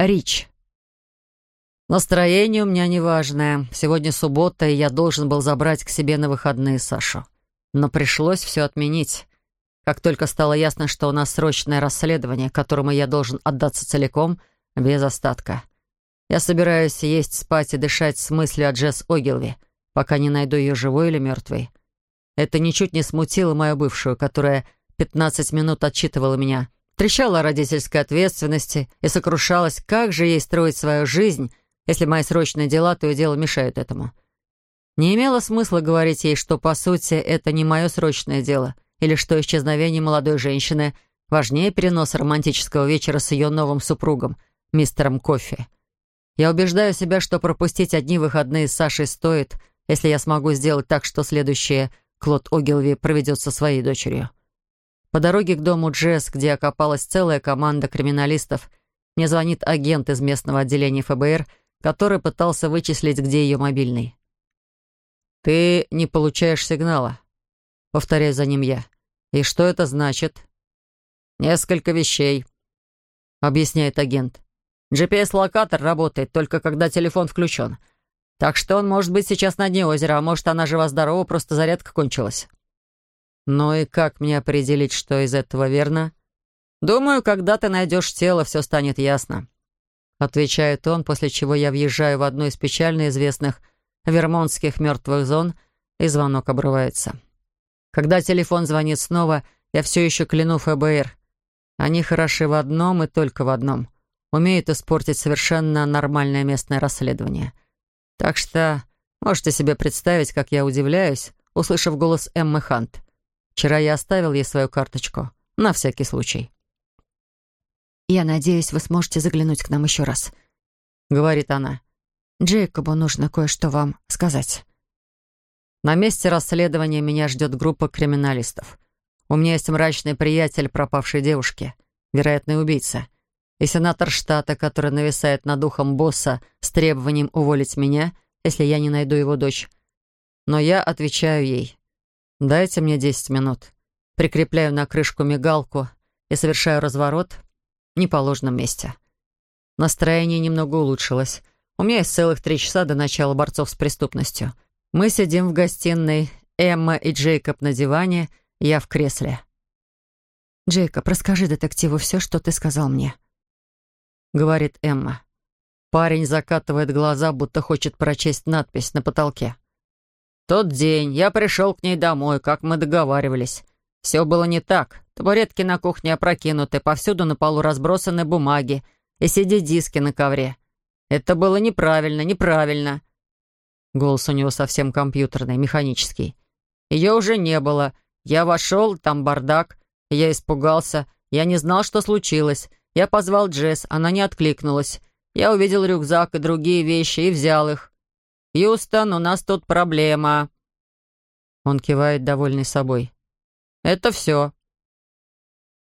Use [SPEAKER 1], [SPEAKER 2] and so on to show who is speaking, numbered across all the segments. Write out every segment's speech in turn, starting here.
[SPEAKER 1] Рич. Настроение у меня неважное. Сегодня суббота, и я должен был забрать к себе на выходные Сашу. Но пришлось все отменить. Как только стало ясно, что у нас срочное расследование, которому я должен отдаться целиком, без остатка. Я собираюсь есть, спать и дышать с мыслью о Джесс Огилви, пока не найду ее живой или мертвой. Это ничуть не смутило мою бывшую, которая 15 минут отчитывала меня, трещала о родительской ответственности и сокрушалась, как же ей строить свою жизнь, если мои срочные дела то и дело мешают этому. Не имело смысла говорить ей, что, по сути, это не мое срочное дело, или что исчезновение молодой женщины важнее переноса романтического вечера с ее новым супругом, мистером Кофи. Я убеждаю себя, что пропустить одни выходные с Сашей стоит, если я смогу сделать так, что следующее Клод Огилви проведет со своей дочерью. По дороге к дому Джесс, где окопалась целая команда криминалистов, мне звонит агент из местного отделения ФБР, который пытался вычислить, где ее мобильный. «Ты не получаешь сигнала», — повторяю за ним я. «И что это значит?» «Несколько вещей», — объясняет агент. GPS-локатор работает только когда телефон включен. Так что он может быть сейчас на дне озера, а может, она жива-здорова, просто зарядка кончилась. Ну и как мне определить, что из этого верно? Думаю, когда ты найдешь тело, все станет ясно. Отвечает он, после чего я въезжаю в одну из печально известных вермонтских мертвых зон, и звонок обрывается. Когда телефон звонит снова, я все еще кляну ФБР. Они хороши в одном и только в одном — умеют испортить совершенно нормальное местное расследование. Так что можете себе представить, как я удивляюсь, услышав голос Эммы Хант. Вчера я оставил ей свою карточку, на всякий случай.
[SPEAKER 2] «Я надеюсь, вы сможете заглянуть к нам еще раз», — говорит она. «Джейкобу нужно кое-что вам сказать».
[SPEAKER 1] На месте расследования меня ждет группа криминалистов. У меня есть мрачный приятель пропавшей девушки, вероятный убийца — и сенатор штата, который нависает над ухом босса с требованием уволить меня, если я не найду его дочь. Но я отвечаю ей. «Дайте мне 10 минут». Прикрепляю на крышку мигалку и совершаю разворот в неположенном месте. Настроение немного улучшилось. У меня есть целых три часа до начала борцов с преступностью. Мы сидим в гостиной, Эмма и Джейкоб на диване, я в кресле.
[SPEAKER 2] «Джейкоб, расскажи детективу все, что ты сказал мне», —
[SPEAKER 1] говорит Эмма. Парень закатывает глаза, будто хочет прочесть надпись на потолке. «Тот день я пришел к ней домой, как мы договаривались. Все было не так. Табуретки на кухне опрокинуты, повсюду на полу разбросаны бумаги и CD-диски на ковре. Это было неправильно, неправильно». Голос у него совсем компьютерный, механический. Ее уже не было. Я вошел, там бардак. Я испугался. Я не знал, что случилось. Я позвал Джесс, она не откликнулась. Я увидел рюкзак и другие вещи и взял их. «Юстон, у нас тут проблема». Он кивает, довольный собой. «Это все».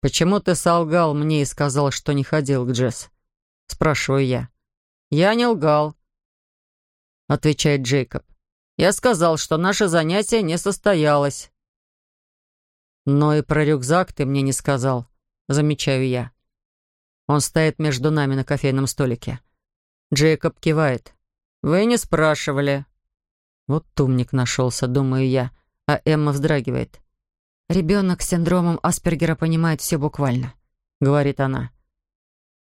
[SPEAKER 1] «Почему ты солгал мне и сказал, что не ходил к Джесс?» Спрашиваю я. «Я не лгал», — отвечает Джейкоб. «Я сказал, что наше занятие не состоялось». «Но и про рюкзак ты мне не сказал», — замечаю я. Он стоит между нами на кофейном столике. Джейкоб кивает. «Вы не спрашивали». Вот умник нашелся, думаю я, а Эмма вздрагивает.
[SPEAKER 2] «Ребенок с синдромом Аспергера понимает все буквально», — говорит она.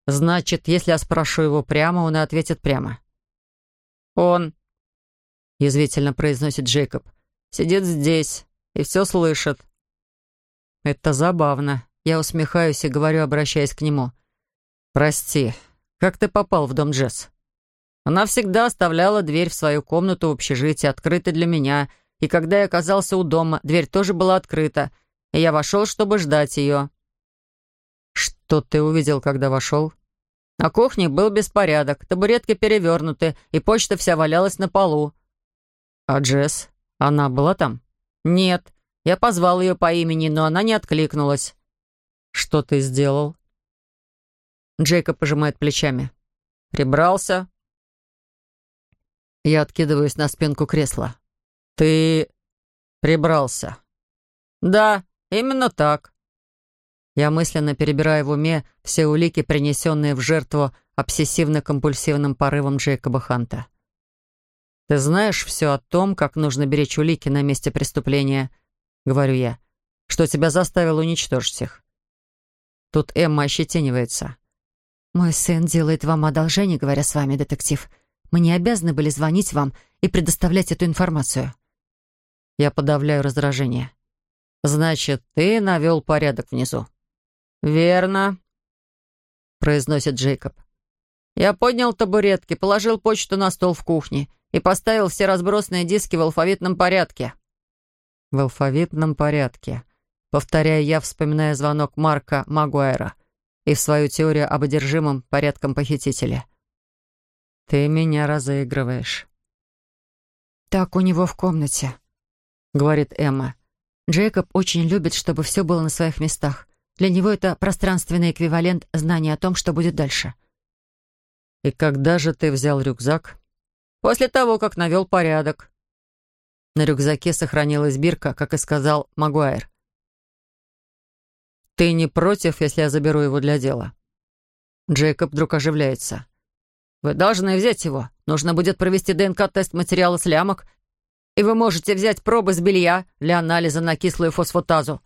[SPEAKER 1] «Значит, если я спрошу его прямо, он и ответит прямо». «Он», — язвительно произносит Джейкоб, — «сидит здесь и все слышит». Это забавно. Я усмехаюсь и говорю, обращаясь к нему. «Прости, как ты попал в дом Джесс?» Она всегда оставляла дверь в свою комнату в общежитии открытой для меня, и когда я оказался у дома, дверь тоже была открыта, и я вошел, чтобы ждать ее. «Что ты увидел, когда вошел?» На кухне был беспорядок, табуретки перевернуты, и почта вся валялась на полу. «А Джесс? Она была там?» «Нет. Я позвал ее по имени, но она не откликнулась». «Что ты сделал?» Джейкоб пожимает плечами. «Прибрался?» Я откидываюсь на спинку кресла. «Ты прибрался?» «Да, именно так». Я мысленно перебираю в уме все улики, принесенные в жертву обсессивно-компульсивным порывом Джейкоба Ханта. «Ты знаешь все о том, как нужно беречь улики на месте преступления?» — говорю я. «Что тебя заставило уничтожить их?» Тут Эмма ощетинивается.
[SPEAKER 2] «Мой сын делает вам одолжение, говоря с вами, детектив. Мы не обязаны были звонить вам и предоставлять эту информацию».
[SPEAKER 1] Я подавляю раздражение. «Значит, ты навел порядок внизу?» «Верно», — произносит Джейкоб. «Я поднял табуретки, положил почту на стол в кухне и поставил все разбросанные диски в алфавитном порядке». «В алфавитном порядке», повторяя я, вспоминая звонок Марка Магуайра и в свою теорию об одержимом порядком похитителя. «Ты меня разыгрываешь».
[SPEAKER 2] «Так у него в комнате», — говорит Эмма. «Джейкоб очень любит, чтобы все было на своих местах. Для него это пространственный эквивалент знания о том, что будет дальше».
[SPEAKER 1] «И когда же ты взял рюкзак?» «После того, как навел порядок». На рюкзаке сохранилась бирка, как и сказал Магуайр. «Ты не против, если я заберу его для дела?» Джейкоб вдруг оживляется. «Вы должны взять его. Нужно будет провести ДНК-тест материала с лямок, и вы можете взять пробы с белья для анализа на кислую фосфатазу.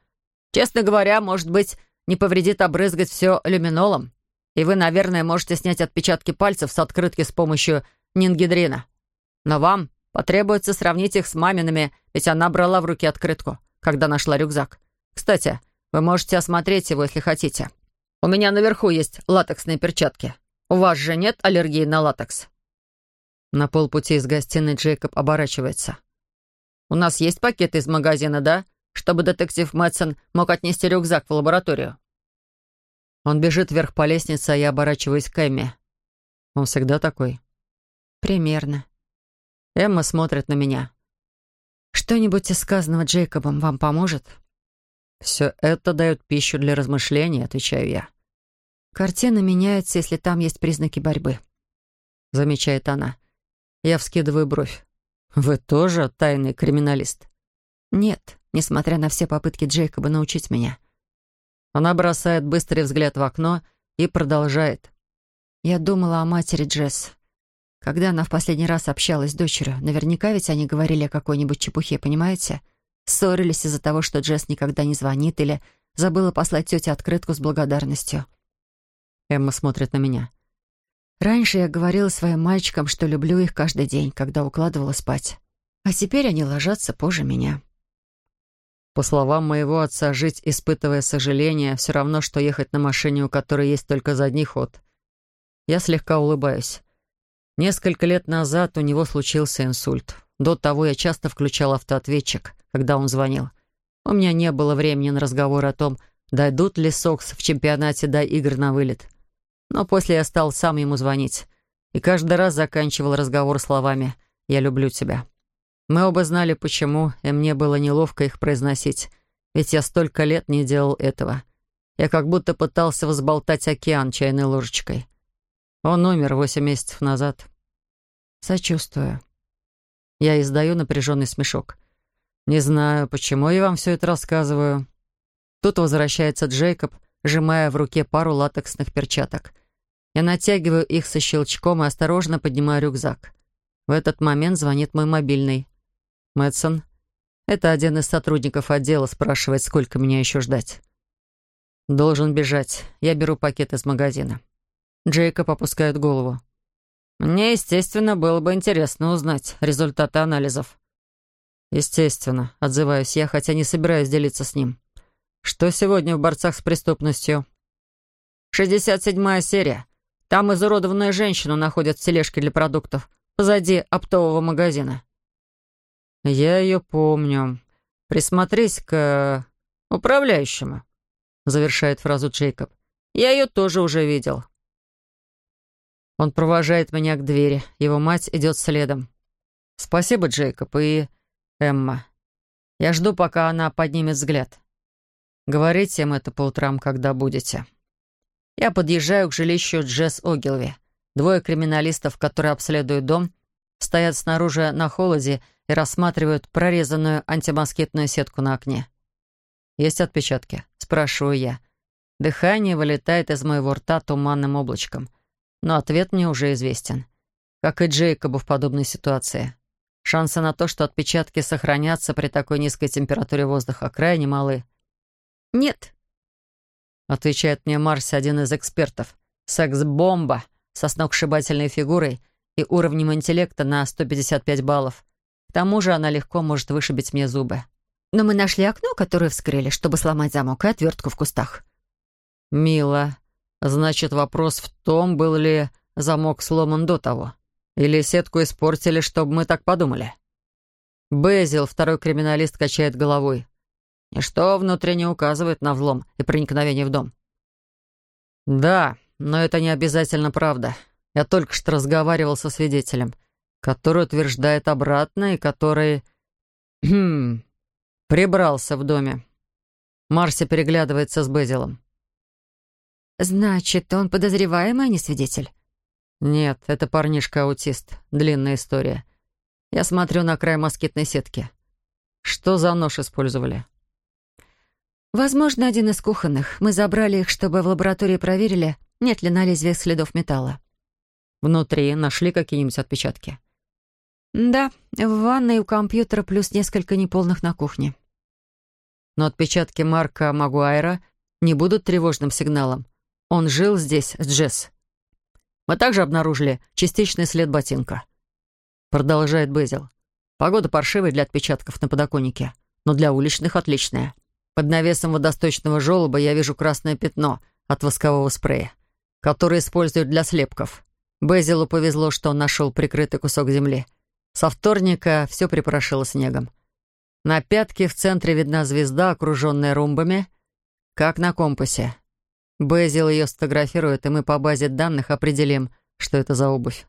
[SPEAKER 1] Честно говоря, может быть, не повредит обрызгать все люминолом. И вы, наверное, можете снять отпечатки пальцев с открытки с помощью нингидрина. Но вам потребуется сравнить их с мамиными, ведь она брала в руки открытку, когда нашла рюкзак. Кстати, вы можете осмотреть его, если хотите. У меня наверху есть латексные перчатки. У вас же нет аллергии на латекс?» На полпути из гостиной Джейкоб оборачивается. «У нас есть пакеты из магазина, да? Чтобы детектив Мэтсон мог отнести рюкзак в лабораторию». Он бежит вверх по лестнице, а я оборачиваюсь к Эмме. Он всегда такой.
[SPEAKER 2] «Примерно».
[SPEAKER 1] Эмма смотрит на меня.
[SPEAKER 2] «Что-нибудь из сказанного Джейкобом вам поможет?»
[SPEAKER 1] «Все это дает пищу для размышлений», — отвечаю я.
[SPEAKER 2] «Картина меняется, если там есть признаки борьбы», —
[SPEAKER 1] замечает она. Я вскидываю бровь. «Вы тоже тайный криминалист?»
[SPEAKER 2] «Нет, несмотря на все попытки Джейкоба научить меня».
[SPEAKER 1] Она бросает быстрый взгляд в окно и продолжает.
[SPEAKER 2] «Я думала о матери Джесс. Когда она в последний раз общалась с дочерью, наверняка ведь они говорили о какой-нибудь чепухе, понимаете?» Ссорились из-за того, что Джесс никогда не звонит или забыла послать тете открытку с благодарностью.
[SPEAKER 1] Эмма смотрит на меня.
[SPEAKER 2] Раньше я говорила своим мальчикам, что люблю их каждый день, когда укладывала спать. А теперь они ложатся позже меня.
[SPEAKER 1] По словам моего отца, жить, испытывая сожаление, все равно, что ехать на машине, у которой есть только задний ход. Я слегка улыбаюсь. Несколько лет назад у него случился инсульт. До того я часто включал автоответчик, когда он звонил. У меня не было времени на разговор о том, дойдут ли Сокс в чемпионате до игр на вылет. Но после я стал сам ему звонить. И каждый раз заканчивал разговор словами «Я люблю тебя». Мы оба знали, почему, и мне было неловко их произносить, ведь я столько лет не делал этого. Я как будто пытался взболтать океан чайной ложечкой. Он умер восемь месяцев назад.
[SPEAKER 2] Сочувствую.
[SPEAKER 1] Я издаю напряженный смешок. Не знаю, почему я вам все это рассказываю. Тут возвращается Джейкоб, сжимая в руке пару латексных перчаток. Я натягиваю их со щелчком и осторожно поднимаю рюкзак. В этот момент звонит мой мобильный. Мэтсон. Это один из сотрудников отдела спрашивает, сколько меня еще ждать. Должен бежать. Я беру пакет из магазина. Джейкоб опускает голову. Мне, естественно, было бы интересно узнать результаты анализов. «Естественно», — отзываюсь я, хотя не собираюсь делиться с ним. «Что сегодня в борцах с преступностью?» «Шестьдесят седьмая серия. Там изуродованную женщину находят в тележке для продуктов, позади оптового магазина». «Я ее помню. Присмотрись к управляющему», — завершает фразу Джейкоб. «Я ее тоже уже видел». Он провожает меня к двери. Его мать идет следом. «Спасибо, Джейкоб, и Эмма. Я жду, пока она поднимет взгляд. Говорите им это по утрам, когда будете. Я подъезжаю к жилищу Джесс Огилви. Двое криминалистов, которые обследуют дом, стоят снаружи на холоде и рассматривают прорезанную антимоскитную сетку на окне. «Есть отпечатки?» — спрашиваю я. Дыхание вылетает из моего рта туманным облачком. Но ответ мне уже известен. Как и Джейкобу в подобной ситуации. Шансы на то, что отпечатки сохранятся при такой низкой температуре воздуха, крайне малы.
[SPEAKER 2] «Нет», —
[SPEAKER 1] отвечает мне Марси, один из экспертов. «Секс-бомба со сногсшибательной фигурой и уровнем интеллекта на 155 баллов. К тому же она легко может вышибить мне зубы».
[SPEAKER 2] «Но мы нашли окно, которое вскрыли, чтобы сломать замок и отвертку в кустах».
[SPEAKER 1] «Мило. Значит, вопрос в том, был ли замок сломан до того. Или сетку испортили, чтобы мы так подумали?» Безил, второй криминалист, качает головой. Ничто внутри не указывает на взлом и проникновение в дом. «Да, но это не обязательно правда. Я только что разговаривал со свидетелем, который утверждает обратно и который... Хм... прибрался в доме». Марси переглядывается с Безилом.
[SPEAKER 2] «Значит, он подозреваемый, а не свидетель?»
[SPEAKER 1] «Нет, это парнишка-аутист. Длинная история. Я смотрю на край москитной сетки. Что за нож использовали?»
[SPEAKER 2] «Возможно, один из кухонных. Мы забрали их, чтобы в лаборатории проверили, нет ли на лезвиях следов металла».
[SPEAKER 1] «Внутри нашли какие-нибудь отпечатки?»
[SPEAKER 2] «Да, в ванной у компьютера плюс несколько неполных на кухне».
[SPEAKER 1] «Но отпечатки Марка Магуайра не будут тревожным сигналом. Он жил здесь с Джесс. Мы также обнаружили частичный след ботинка». Продолжает Безил. «Погода паршивая для отпечатков на подоконнике, но для уличных отличная». Под навесом водосточного желоба я вижу красное пятно от воскового спрея, который используют для слепков. Безилу повезло, что он нашел прикрытый кусок земли. Со вторника все припорошило снегом. На пятке в центре видна звезда, окруженная ромбами, как на компасе. Безил ее сфотографирует, и мы по базе данных определим, что это за обувь.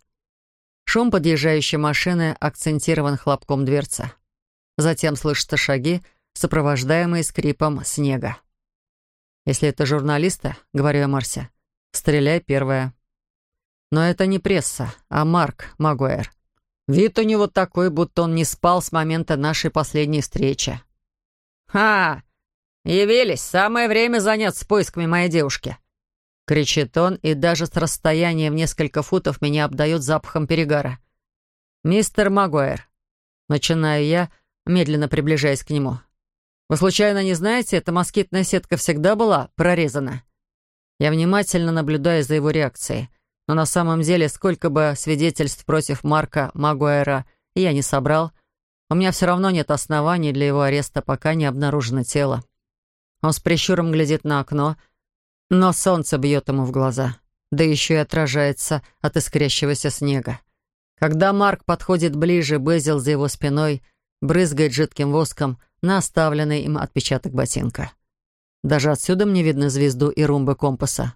[SPEAKER 1] Шум подъезжающей машины акцентирован хлопком дверца. Затем слышатся шаги, сопровождаемые скрипом снега. «Если это журналисты, — говорю я Марсе, — стреляй первая». Но это не пресса, а Марк Магуэр. Вид у него такой, будто он не спал с момента нашей последней встречи. «Ха! Явились! Самое время заняться поисками моей девушки!» Кричит он, и даже с расстояния в несколько футов меня обдает запахом перегара. «Мистер Магуэр!» Начинаю я, медленно приближаясь к нему. Вы случайно не знаете, эта москитная сетка всегда была прорезана? Я внимательно наблюдаю за его реакцией. Но на самом деле, сколько бы свидетельств против Марка Магуэра я не собрал, у меня все равно нет оснований для его ареста, пока не обнаружено тело. Он с прищуром глядит на окно, но солнце бьет ему в глаза, да еще и отражается от искрящегося снега. Когда Марк подходит ближе, Безил за его спиной брызгает жидким воском, на оставленный им отпечаток ботинка. Даже отсюда мне видно звезду и румбы компаса.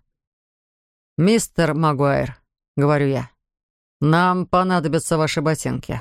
[SPEAKER 1] «Мистер Магуайр», — говорю я, — «нам понадобятся ваши ботинки».